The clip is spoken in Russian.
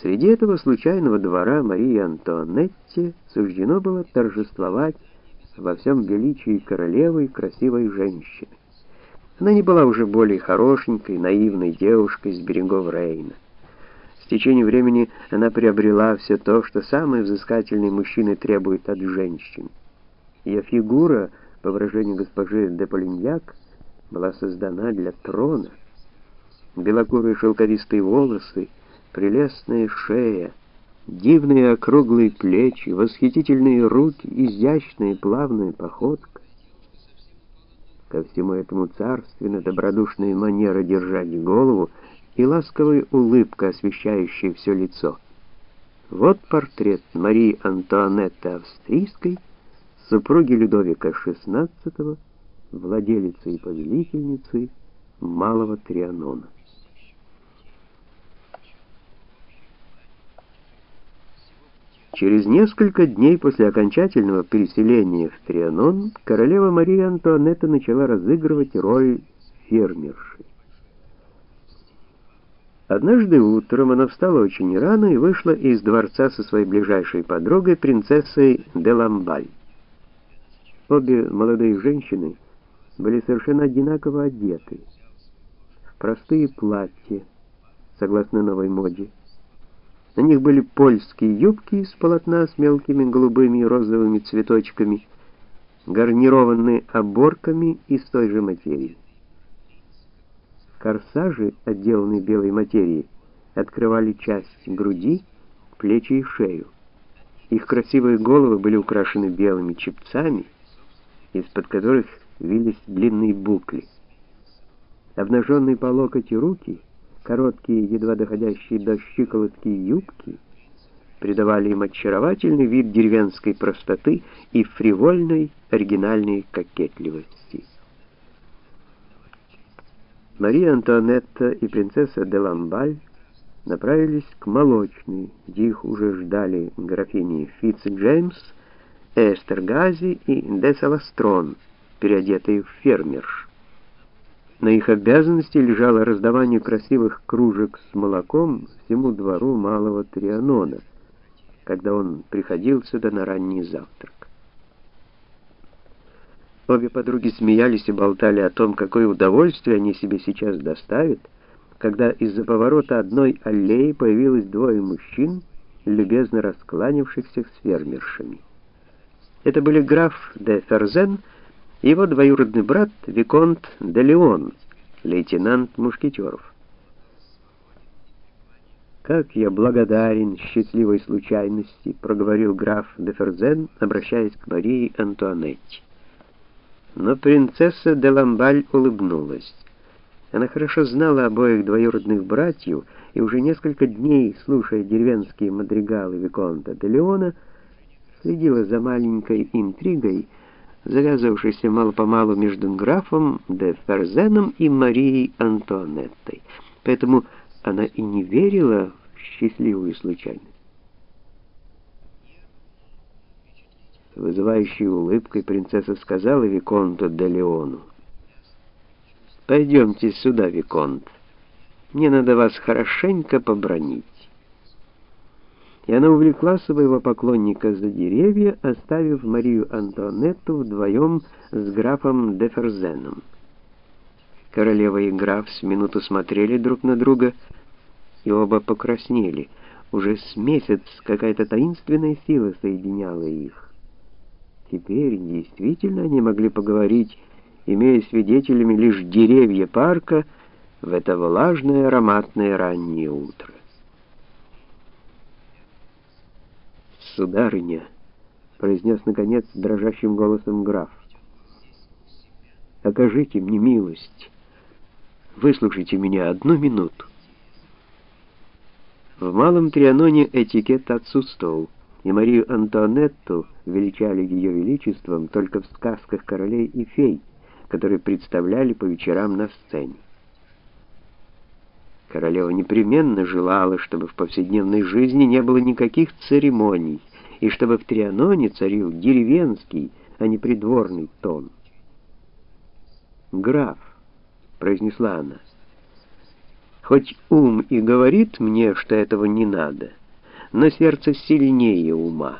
Среди этого случайного двора Марии Антуанетте суждено было торжествовать во всем величии королевы и красивой женщины. Она не была уже более хорошенькой, наивной девушкой с берегов Рейна. С течением времени она приобрела все то, что самые взыскательные мужчины требуют от женщин. Ее фигура, по выражению госпожи де Полиньяк, была создана для трона. Белокурые шелковистые волосы, прелестная шея, дивные округлые плечи, восхитительные руки, изящная плавная походка. Ко всему этому царственно добродушная манера держать голову и ласковая улыбка, освещающая все лицо. Вот портрет Марии Антуанетты Австрийской, супруги Людовика XVI, владелицы и повелительницы Малого Трианона. Через несколько дней после окончательного переселения в Трианон королева Мария Антуанетта начала разыгрывать роль фермерши. Однажды утром она встала очень рано и вышла из дворца со своей ближайшей подругой, принцессой де Ламбаль. Обе молодые женщины были совершенно одинаково одеты, в простые платья, согласно новой моде, на них были польские юбки из полотна с мелкими голубыми и розовыми цветочками, гарнированные оборками из той же материи. Корсажи, отделанные белой материей, открывали часть груди, плечи и шею. Их красивые головы были украшены белыми чепцами, из-под которых вились длинные букли. Обнаженные по локоть руки — Короткие, едва доходящие до щиколотки юбки придавали им очаровательный вид деревенской простоты и фривольной оригинальной кокетливости. Мария Антуанетта и принцесса де Ламбаль направились к молочной, где их уже ждали графини Фитц-Джеймс, Эстергази и де Саластрон, переодетые в фермерш. На их обязанности лежало раздавание красивых кружек с молоком всему двору малого Трианона, когда он приходил сюда на ранний завтрак. Обе подруги смеялись и болтали о том, какое удовольствие они себе сейчас доставят, когда из-за поворота одной аллеи появилось двое мужчин, любезно раскланившихся с фермершами. Это были граф де Ферзен его двоюродный брат Виконт де Леон, лейтенант мушкетеров. «Как я благодарен счастливой случайности», — проговорил граф де Ферзен, обращаясь к Марии Антуанетте. Но принцесса де Ламбаль улыбнулась. Она хорошо знала обоих двоюродных братьев и уже несколько дней, слушая деревенские мадригалы Виконта де Леона, следила за маленькой интригой, завязывавшийся мало-помалу между графом де Ферзеном и Марией Антуанеттой. Поэтому она и не верила в счастливую случайность. Вызывающей улыбкой принцесса сказала Виконту де Леону, «Пойдемте сюда, Виконт. Мне надо вас хорошенько побронить» и она увлекла своего поклонника за деревья, оставив Марию Антуанетту вдвоем с графом де Ферзеном. Королева и граф с минуту смотрели друг на друга, и оба покраснели. Уже с месяц какая-то таинственная сила соединяла их. Теперь действительно они могли поговорить, имея свидетелями лишь деревья парка в это влажное ароматное раннее утро. «Сударыня», — произнес, наконец, дрожащим голосом граф, — «окажите мне милость, выслушайте меня одну минуту». В Малом Трианоне этикет отсутствовал, и Марию Антуанетту величали ее величеством только в сказках королей и фей, которые представляли по вечерам на сцене. Королева непременно желала, чтобы в повседневной жизни не было никаких церемоний, и чтобы в Трианоне царил деревенский, а не придворный тон. «Граф», — произнесла она, — Хоть ум и говорит мне, что этого не надо, но сердце сильнее ума.